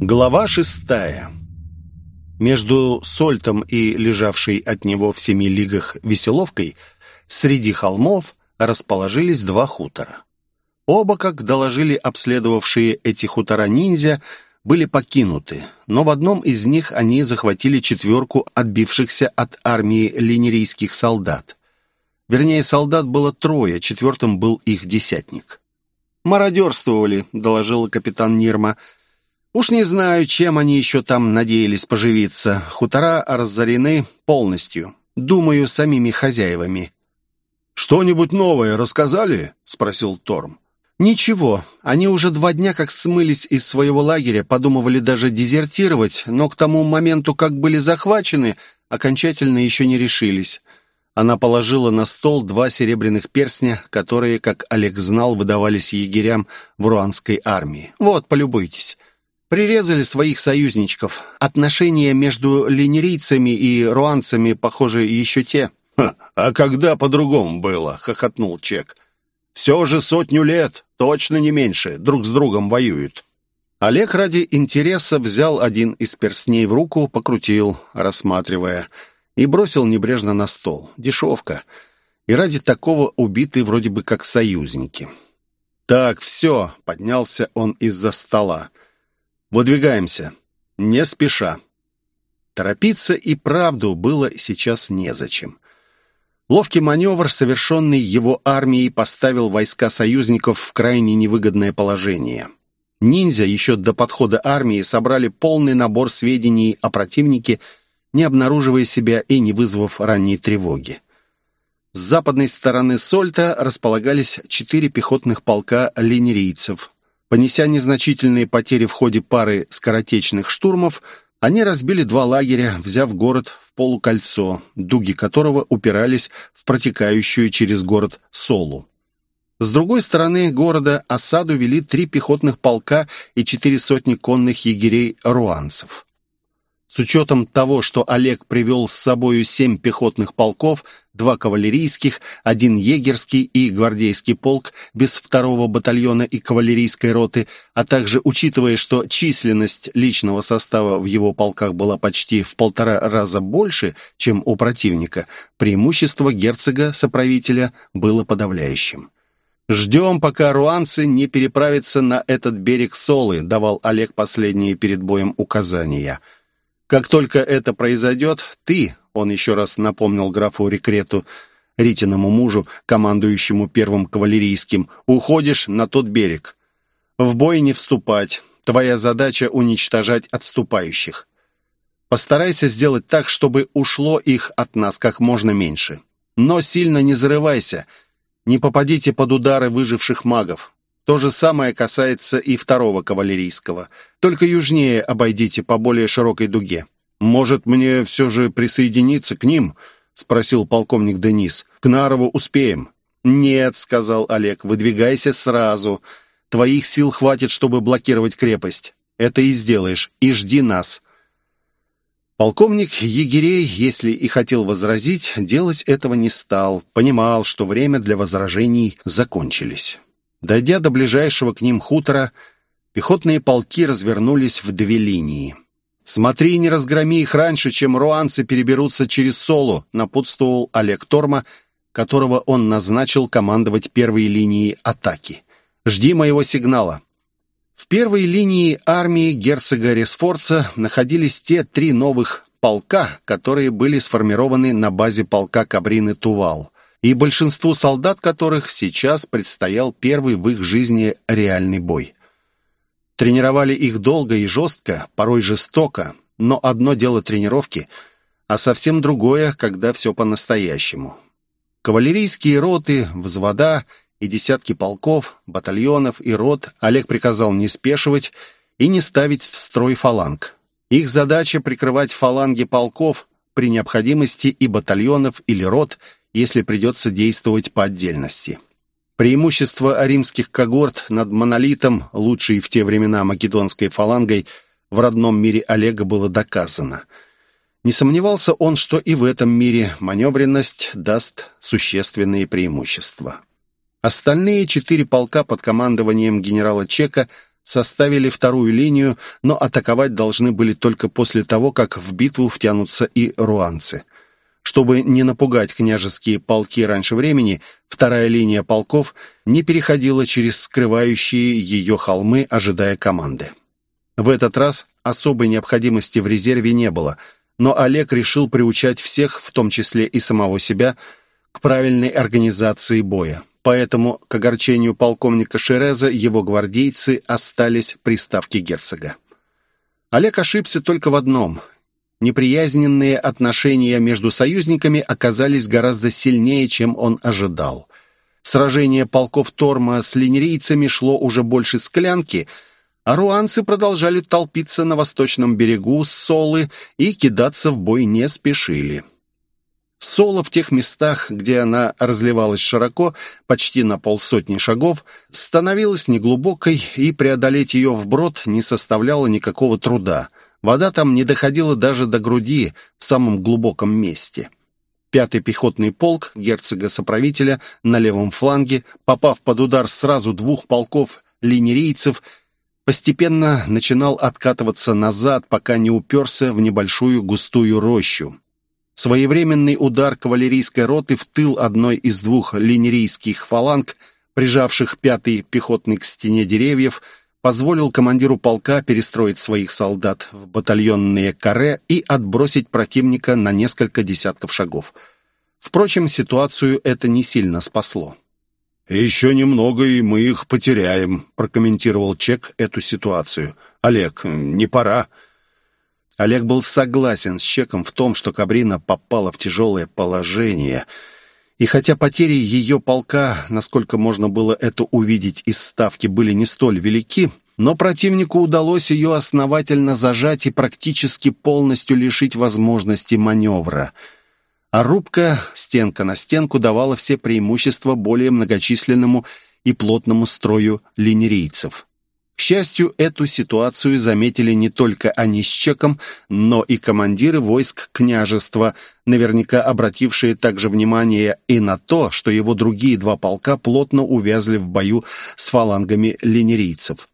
Глава шестая. Между Сольтом и лежавшей от него в семи лигах Веселовкой среди холмов расположились два хутора. Оба, как доложили обследовавшие эти хутора ниндзя, были покинуты, но в одном из них они захватили четверку отбившихся от армии линерийских солдат. Вернее, солдат было трое, четвертым был их десятник. «Мародерствовали», — доложил капитан Нирма, — Уж не знаю, чем они еще там надеялись поживиться. Хутора разорены полностью. Думаю, самими хозяевами. «Что-нибудь новое рассказали?» — спросил Торм. «Ничего. Они уже два дня как смылись из своего лагеря, подумывали даже дезертировать, но к тому моменту, как были захвачены, окончательно еще не решились». Она положила на стол два серебряных перстня, которые, как Олег знал, выдавались егерям в руанской армии. «Вот, полюбуйтесь». Прирезали своих союзничков. Отношения между линерийцами и руанцами, похоже, еще те. «А когда по-другому было?» — хохотнул Чек. «Все же сотню лет, точно не меньше, друг с другом воюют». Олег ради интереса взял один из перстней в руку, покрутил, рассматривая, и бросил небрежно на стол. Дешевка. И ради такого убиты вроде бы как союзники. «Так, все», — поднялся он из-за стола. Выдвигаемся. Не спеша. Торопиться и правду было сейчас незачем. Ловкий маневр, совершенный его армией, поставил войска союзников в крайне невыгодное положение. Ниндзя еще до подхода армии собрали полный набор сведений о противнике, не обнаруживая себя и не вызвав ранней тревоги. С западной стороны Сольта располагались четыре пехотных полка линерийцев, Понеся незначительные потери в ходе пары скоротечных штурмов, они разбили два лагеря, взяв город в полукольцо, дуги которого упирались в протекающую через город Солу. С другой стороны города осаду вели три пехотных полка и четыре сотни конных егерей-руанцев. С учетом того, что Олег привел с собою семь пехотных полков, два кавалерийских, один егерский и гвардейский полк без второго батальона и кавалерийской роты, а также учитывая, что численность личного состава в его полках была почти в полтора раза больше, чем у противника, преимущество герцога-соправителя было подавляющим. «Ждем, пока руанцы не переправятся на этот берег Солы», давал Олег последние перед боем указания – как только это произойдет, ты, он еще раз напомнил графу Рекрету, Ритиному мужу, командующему первым кавалерийским, уходишь на тот берег. В бой не вступать. Твоя задача — уничтожать отступающих. Постарайся сделать так, чтобы ушло их от нас как можно меньше. Но сильно не зарывайся. Не попадите под удары выживших магов. То же самое касается и второго кавалерийского. Только южнее обойдите по более широкой дуге. «Может, мне все же присоединиться к ним?» — спросил полковник Денис. «К Нарову успеем». «Нет», — сказал Олег, — «выдвигайся сразу. Твоих сил хватит, чтобы блокировать крепость. Это и сделаешь, и жди нас». Полковник егерей, если и хотел возразить, делать этого не стал. Понимал, что время для возражений закончились. Дойдя до ближайшего к ним хутора, пехотные полки развернулись в две линии. «Смотри, не разгроми их раньше, чем руанцы переберутся через Солу», напутствовал Олег Торма, которого он назначил командовать первой линией атаки. «Жди моего сигнала». В первой линии армии герцога Ресфорца находились те три новых полка, которые были сформированы на базе полка Кабрины Тувал и большинству солдат которых сейчас предстоял первый в их жизни реальный бой. Тренировали их долго и жестко, порой жестоко, но одно дело тренировки, а совсем другое, когда все по-настоящему. Кавалерийские роты, взвода и десятки полков, батальонов и рот Олег приказал не спешивать и не ставить в строй фаланг. Их задача прикрывать фаланги полков при необходимости и батальонов или рот – если придется действовать по отдельности. Преимущество римских когорт над монолитом, лучшей в те времена македонской фалангой, в родном мире Олега было доказано. Не сомневался он, что и в этом мире маневренность даст существенные преимущества. Остальные четыре полка под командованием генерала Чека составили вторую линию, но атаковать должны были только после того, как в битву втянутся и руанцы. Чтобы не напугать княжеские полки раньше времени, вторая линия полков не переходила через скрывающие ее холмы, ожидая команды. В этот раз особой необходимости в резерве не было, но Олег решил приучать всех, в том числе и самого себя, к правильной организации боя. Поэтому, к огорчению полковника Шереза, его гвардейцы остались при ставке герцога. Олег ошибся только в одном. Неприязненные отношения между союзниками оказались гораздо сильнее, чем он ожидал. Сражение полков Торма с линерийцами шло уже больше склянки, а руанцы продолжали толпиться на восточном берегу Солы и кидаться в бой не спешили. Соло в тех местах, где она разливалась широко, почти на полсотни шагов, становилась неглубокой, и преодолеть ее вброд не составляло никакого труда. Вода там не доходила даже до груди в самом глубоком месте. Пятый пехотный полк герцога-соправителя на левом фланге, попав под удар сразу двух полков линерийцев, постепенно начинал откатываться назад, пока не уперся в небольшую густую рощу. Своевременный удар кавалерийской роты в тыл одной из двух линерийских фаланг, прижавших пятый пехотный к стене деревьев, позволил командиру полка перестроить своих солдат в батальонные каре и отбросить противника на несколько десятков шагов. Впрочем, ситуацию это не сильно спасло. «Еще немного, и мы их потеряем», — прокомментировал Чек эту ситуацию. «Олег, не пора. Олег был согласен с Чеком в том, что Кабрина попала в тяжелое положение. И хотя потери ее полка, насколько можно было это увидеть из ставки, были не столь велики, но противнику удалось ее основательно зажать и практически полностью лишить возможности маневра. А рубка стенка на стенку давала все преимущества более многочисленному и плотному строю линерийцев. К счастью, эту ситуацию заметили не только они с Чеком, но и командиры войск княжества, наверняка обратившие также внимание и на то, что его другие два полка плотно увязли в бою с фалангами линерийцев.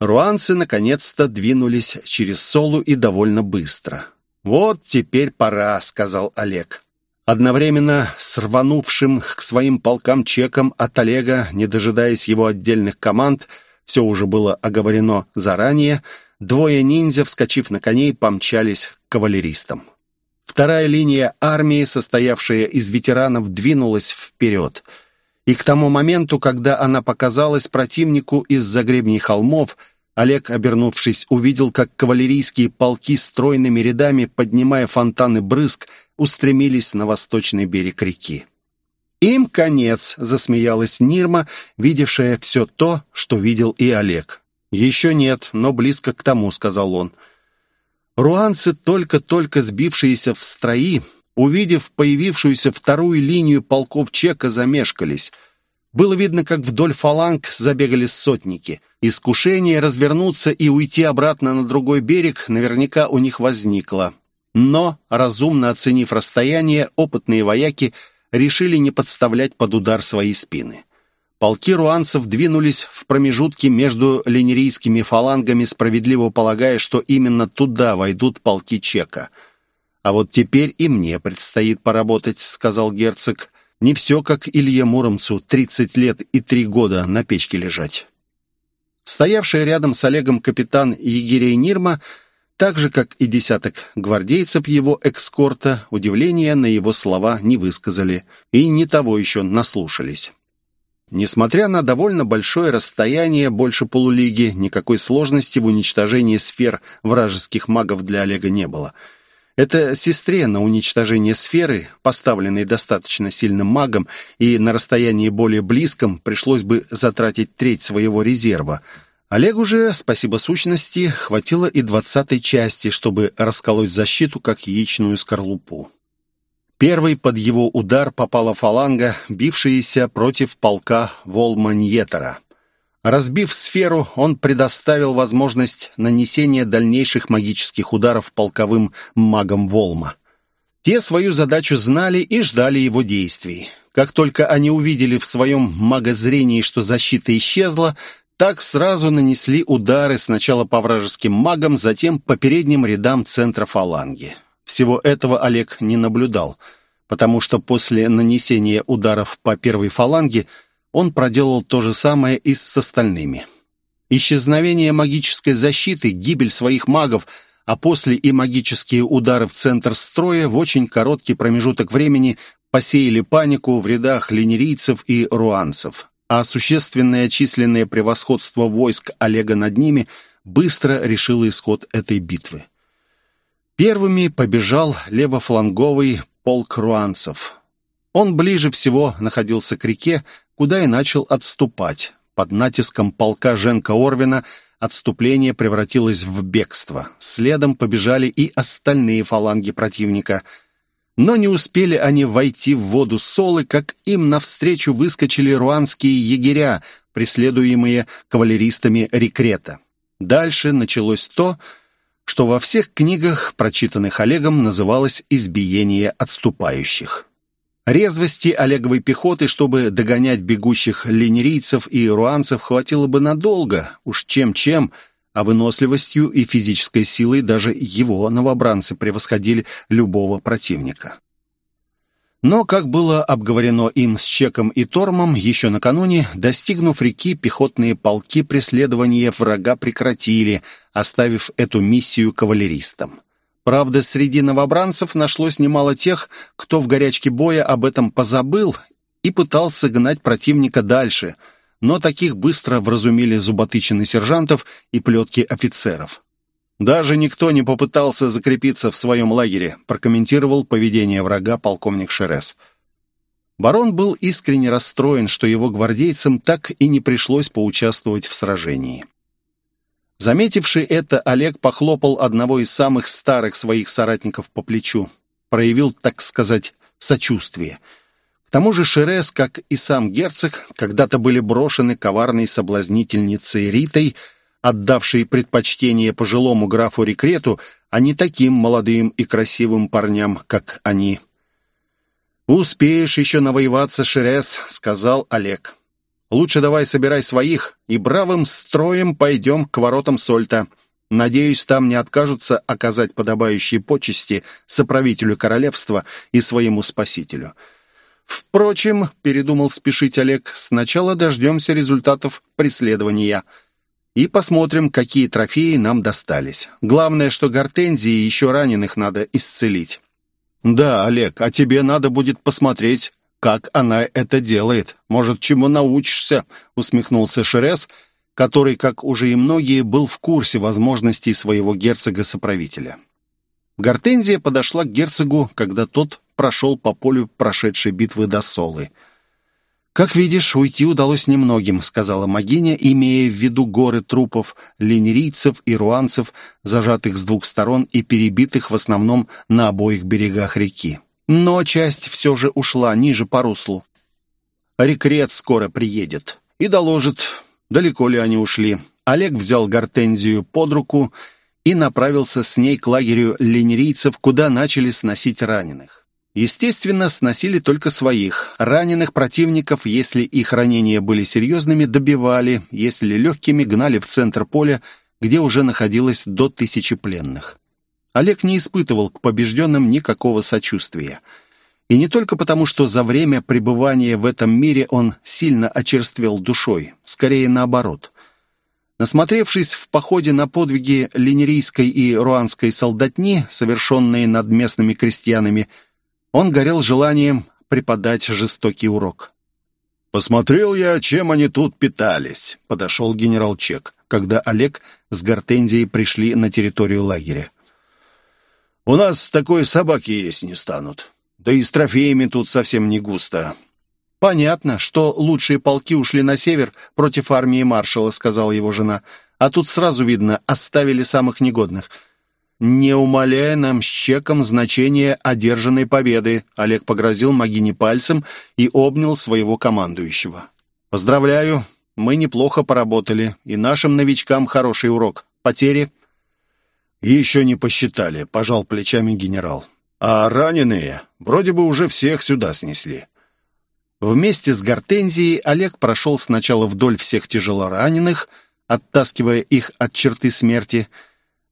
Руанцы наконец-то двинулись через Солу и довольно быстро. «Вот теперь пора», — сказал Олег. Одновременно с рванувшим к своим полкам чеком от Олега, не дожидаясь его отдельных команд, — все уже было оговорено заранее, двое ниндзя, вскочив на коней, помчались к кавалеристам. Вторая линия армии, состоявшая из ветеранов, двинулась вперед. И к тому моменту, когда она показалась противнику из-за гребней холмов, Олег, обернувшись, увидел, как кавалерийские полки стройными рядами, поднимая фонтаны брызг, устремились на восточный берег реки. «Им конец», — засмеялась Нирма, видевшая все то, что видел и Олег. «Еще нет, но близко к тому», — сказал он. Руанцы, только-только сбившиеся в строи, увидев появившуюся вторую линию полков Чека, замешкались. Было видно, как вдоль фаланг забегали сотники. Искушение развернуться и уйти обратно на другой берег наверняка у них возникло. Но, разумно оценив расстояние, опытные вояки — решили не подставлять под удар свои спины. Полки руанцев двинулись в промежутки между линерийскими фалангами, справедливо полагая, что именно туда войдут полки Чека. «А вот теперь и мне предстоит поработать», — сказал герцог. «Не все, как Илье Муромцу, тридцать лет и три года на печке лежать». Стоявший рядом с Олегом капитан егерей Нирма — так же, как и десяток гвардейцев его экскорта, удивления на его слова не высказали и не того еще наслушались. Несмотря на довольно большое расстояние, больше полулиги, никакой сложности в уничтожении сфер вражеских магов для Олега не было. Это сестре на уничтожение сферы, поставленной достаточно сильным магом, и на расстоянии более близком пришлось бы затратить треть своего резерва – Олегу же, спасибо сущности, хватило и двадцатой части, чтобы расколоть защиту, как яичную скорлупу. Первый под его удар попала фаланга, бившаяся против полка Волманьетера. Разбив сферу, он предоставил возможность нанесения дальнейших магических ударов полковым магам Волма. Те свою задачу знали и ждали его действий. Как только они увидели в своем магозрении, что защита исчезла, Так сразу нанесли удары сначала по вражеским магам, затем по передним рядам центра фаланги. Всего этого Олег не наблюдал, потому что после нанесения ударов по первой фаланге он проделал то же самое и с остальными. Исчезновение магической защиты, гибель своих магов, а после и магические удары в центр строя в очень короткий промежуток времени посеяли панику в рядах линерийцев и руанцев а существенное численное превосходство войск Олега над ними быстро решило исход этой битвы. Первыми побежал левофланговый полк руанцев. Он ближе всего находился к реке, куда и начал отступать. Под натиском полка Женка Орвина отступление превратилось в бегство. Следом побежали и остальные фаланги противника – но не успели они войти в воду Солы, как им навстречу выскочили руанские егеря, преследуемые кавалеристами рекрета. Дальше началось то, что во всех книгах, прочитанных Олегом, называлось «избиение отступающих». Резвости Олеговой пехоты, чтобы догонять бегущих линерийцев и руанцев, хватило бы надолго, уж чем-чем – а выносливостью и физической силой даже его новобранцы превосходили любого противника. Но, как было обговорено им с Чеком и Тормом еще накануне, достигнув реки, пехотные полки преследования врага прекратили, оставив эту миссию кавалеристам. Правда, среди новобранцев нашлось немало тех, кто в горячке боя об этом позабыл и пытался гнать противника дальше – но таких быстро вразумили зуботычины сержантов и плетки офицеров. «Даже никто не попытался закрепиться в своем лагере», прокомментировал поведение врага полковник Шерес. Барон был искренне расстроен, что его гвардейцам так и не пришлось поучаствовать в сражении. Заметивший это, Олег похлопал одного из самых старых своих соратников по плечу. Проявил, так сказать, сочувствие – тому же Шерес, как и сам герцог, когда-то были брошены коварной соблазнительницей Ритой, отдавшей предпочтение пожилому графу Рекрету, а не таким молодым и красивым парням, как они. «Успеешь еще навоеваться, Шерес», — сказал Олег. «Лучше давай собирай своих, и бравым строем пойдем к воротам Сольта. Надеюсь, там не откажутся оказать подобающие почести соправителю королевства и своему спасителю». Впрочем, передумал спешить Олег, сначала дождемся результатов преследования и посмотрим, какие трофеи нам достались. Главное, что гортензии еще раненых надо исцелить. Да, Олег, а тебе надо будет посмотреть, как она это делает. Может, чему научишься, усмехнулся Шерес, который, как уже и многие, был в курсе возможностей своего герцога-соправителя. Гортензия подошла к герцогу, когда тот прошел по полю прошедшей битвы до Солы. «Как видишь, уйти удалось немногим», — сказала Магиня, имея в виду горы трупов линерийцев и руанцев, зажатых с двух сторон и перебитых в основном на обоих берегах реки. Но часть все же ушла ниже по руслу. Рекрет скоро приедет и доложит, далеко ли они ушли. Олег взял гортензию под руку и направился с ней к лагерю линерийцев, куда начали сносить раненых. Естественно, сносили только своих. Раненых противников, если их ранения были серьезными, добивали, если легкими, гнали в центр поля, где уже находилось до тысячи пленных. Олег не испытывал к побежденным никакого сочувствия. И не только потому, что за время пребывания в этом мире он сильно очерствел душой, скорее наоборот. Насмотревшись в походе на подвиги линерийской и руанской солдатни, совершенные над местными крестьянами, он горел желанием преподать жестокий урок. «Посмотрел я, чем они тут питались», — подошел генерал Чек, когда Олег с Гортензией пришли на территорию лагеря. «У нас такой собаки есть не станут. Да и с трофеями тут совсем не густо». «Понятно, что лучшие полки ушли на север против армии маршала», — сказала его жена. «А тут сразу видно, оставили самых негодных не умаляя нам с чеком значение одержанной победы», Олег погрозил Магине пальцем и обнял своего командующего. «Поздравляю, мы неплохо поработали, и нашим новичкам хороший урок. Потери?» «Еще не посчитали», — пожал плечами генерал. «А раненые? Вроде бы уже всех сюда снесли». Вместе с Гортензией Олег прошел сначала вдоль всех тяжелораненых, оттаскивая их от черты смерти,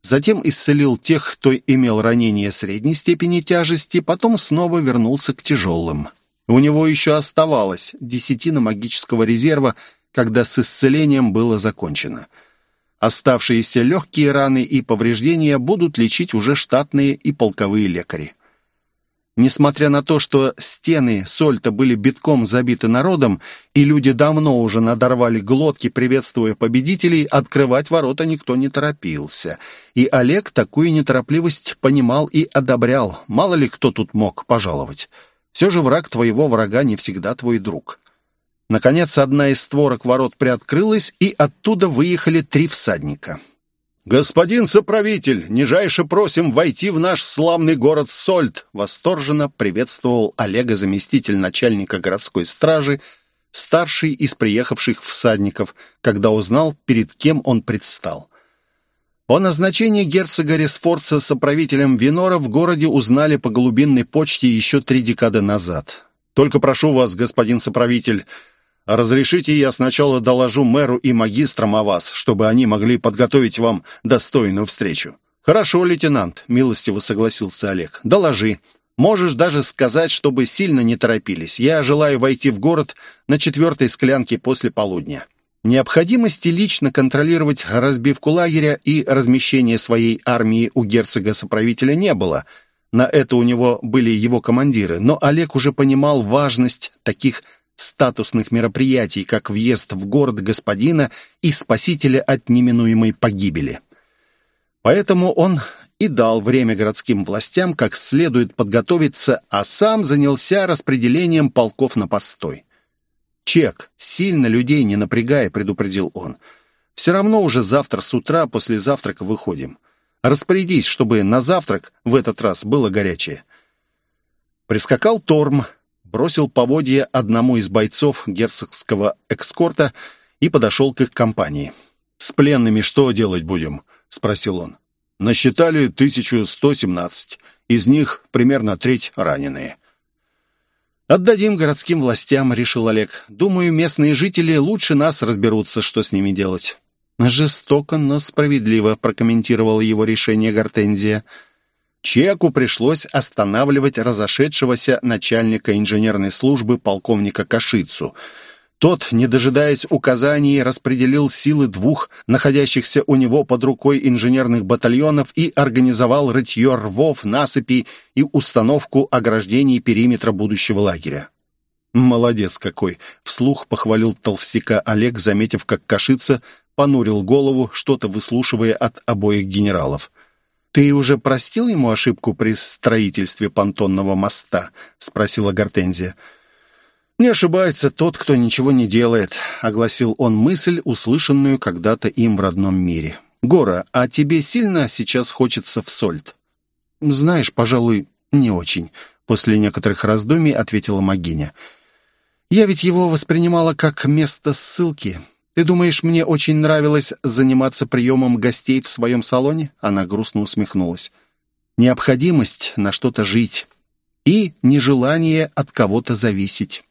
затем исцелил тех, кто имел ранение средней степени тяжести, потом снова вернулся к тяжелым. У него еще оставалось десятина магического резерва, когда с исцелением было закончено. Оставшиеся легкие раны и повреждения будут лечить уже штатные и полковые лекари. Несмотря на то, что стены Сольта были битком забиты народом, и люди давно уже надорвали глотки, приветствуя победителей, открывать ворота никто не торопился. И Олег такую неторопливость понимал и одобрял. Мало ли кто тут мог пожаловать. Все же враг твоего врага не всегда твой друг. Наконец, одна из створок ворот приоткрылась, и оттуда выехали три всадника. «Господин соправитель, нижайше просим войти в наш славный город Сольт!» Восторженно приветствовал Олега заместитель начальника городской стражи, старший из приехавших всадников, когда узнал, перед кем он предстал. О назначении герцога Ресфорца соправителем Винора в городе узнали по голубинной почте еще три декады назад. «Только прошу вас, господин соправитель, Разрешите, я сначала доложу мэру и магистрам о вас, чтобы они могли подготовить вам достойную встречу». «Хорошо, лейтенант», — милостиво согласился Олег. «Доложи. Можешь даже сказать, чтобы сильно не торопились. Я желаю войти в город на четвертой склянке после полудня». Необходимости лично контролировать разбивку лагеря и размещение своей армии у герцога-соправителя не было. На это у него были его командиры, но Олег уже понимал важность таких статусных мероприятий, как въезд в город господина и спасителя от неминуемой погибели. Поэтому он и дал время городским властям как следует подготовиться, а сам занялся распределением полков на постой. «Чек, сильно людей не напрягая», — предупредил он. «Все равно уже завтра с утра после завтрака выходим. Распорядись, чтобы на завтрак в этот раз было горячее». Прискакал Торм, бросил поводья одному из бойцов герцогского экскорта и подошел к их компании. «С пленными что делать будем?» — спросил он. «Насчитали 1117. Из них примерно треть раненые». «Отдадим городским властям», — решил Олег. «Думаю, местные жители лучше нас разберутся, что с ними делать». «Жестоко, но справедливо», — прокомментировала его решение Гортензия. Чеку пришлось останавливать разошедшегося начальника инженерной службы полковника Кашицу. Тот, не дожидаясь указаний, распределил силы двух находящихся у него под рукой инженерных батальонов и организовал рытье рвов, насыпи и установку ограждений периметра будущего лагеря. «Молодец какой!» — вслух похвалил толстяка Олег, заметив, как Кашица понурил голову, что-то выслушивая от обоих генералов. «Ты уже простил ему ошибку при строительстве понтонного моста?» — спросила Гортензия. «Не ошибается тот, кто ничего не делает», — огласил он мысль, услышанную когда-то им в родном мире. «Гора, а тебе сильно сейчас хочется в Сольт?» «Знаешь, пожалуй, не очень», — после некоторых раздумий ответила Магиня. «Я ведь его воспринимала как место ссылки. «Ты думаешь, мне очень нравилось заниматься приемом гостей в своем салоне?» Она грустно усмехнулась. «Необходимость на что-то жить и нежелание от кого-то зависеть.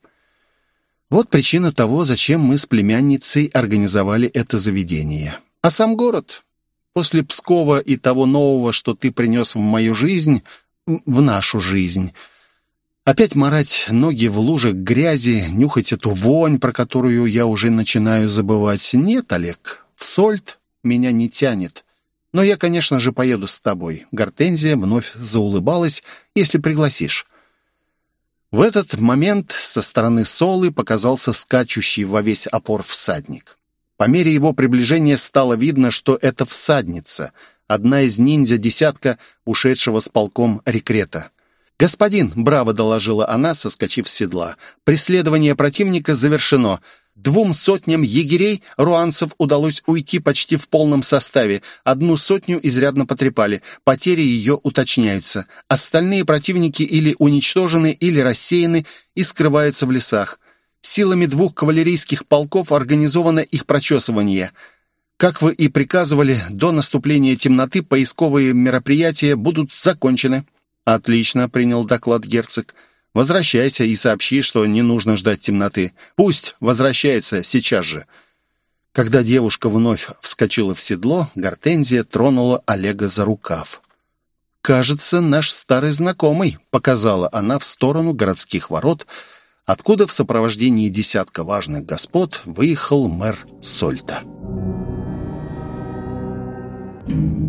Вот причина того, зачем мы с племянницей организовали это заведение. А сам город? После Пскова и того нового, что ты принес в мою жизнь, в нашу жизнь, Опять марать ноги в лужах грязи, нюхать эту вонь, про которую я уже начинаю забывать. Нет, Олег, в Сольт меня не тянет. Но я, конечно же, поеду с тобой. Гортензия вновь заулыбалась, если пригласишь. В этот момент со стороны Солы показался скачущий во весь опор всадник. По мере его приближения стало видно, что это всадница, одна из ниндзя-десятка, ушедшего с полком рекрета. «Господин!» — браво доложила она, соскочив с седла. «Преследование противника завершено. Двум сотням егерей руанцев удалось уйти почти в полном составе. Одну сотню изрядно потрепали. Потери ее уточняются. Остальные противники или уничтожены, или рассеяны и скрываются в лесах. Силами двух кавалерийских полков организовано их прочесывание». Как вы и приказывали, до наступления темноты поисковые мероприятия будут закончены. «Отлично», — принял доклад герцог. «Возвращайся и сообщи, что не нужно ждать темноты. Пусть возвращается сейчас же». Когда девушка вновь вскочила в седло, Гортензия тронула Олега за рукав. «Кажется, наш старый знакомый», — показала она в сторону городских ворот, откуда в сопровождении десятка важных господ выехал мэр Сольта. Thank you.